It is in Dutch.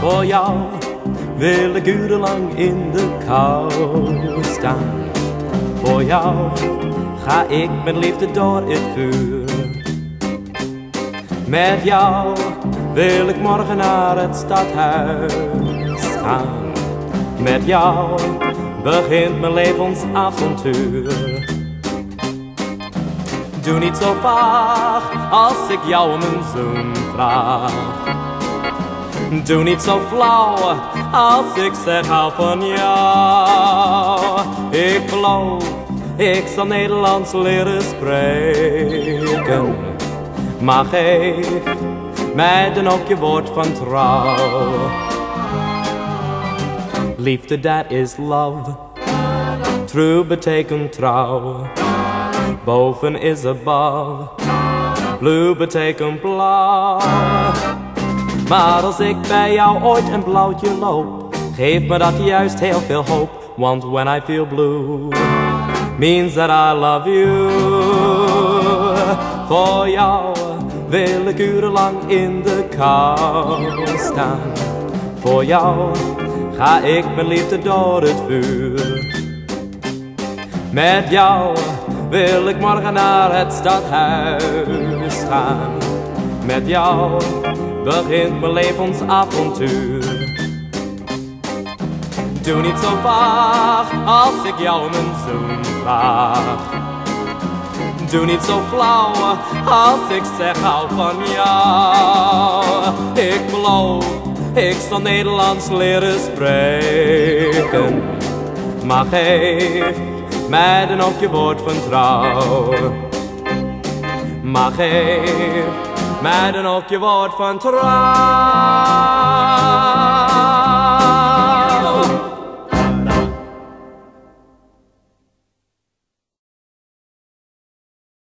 Voor jou wil ik urenlang in de kou staan. Voor jou ga ik met liefde door het vuur. Met jou wil ik morgen naar het stadhuis gaan. Met jou begint mijn levensavontuur. Doe niet zo vaag als ik jou om een zoen vraag. Doe niet zo flauw als ik zeg hou van jou. Ik geloof, ik zal Nederlands leren spreken. Maar geef mij dan ook je woord van trouw. Liefde, dat is love. True betekent trouw. Boven is above. Blue betekent blauw. Maar als ik bij jou ooit een blauwtje loop, geef me dat juist heel veel hoop. Want when I feel blue, means that I love you. Voor jou wil ik urenlang in de kou staan. Voor jou ga ik mijn liefde door het vuur. Met jou wil ik morgen naar het stadhuis gaan. Met jou begint mijn levensavontuur. Doe niet zo vaag als ik jou om een zoen vraag. Doe niet zo flauw als ik zeg hou van jou. Ik beloof, ik zal Nederlands leren spreken. Maar geef mij dan ook je woord van trouw. Maar geef mij dan ook je woord van trouw.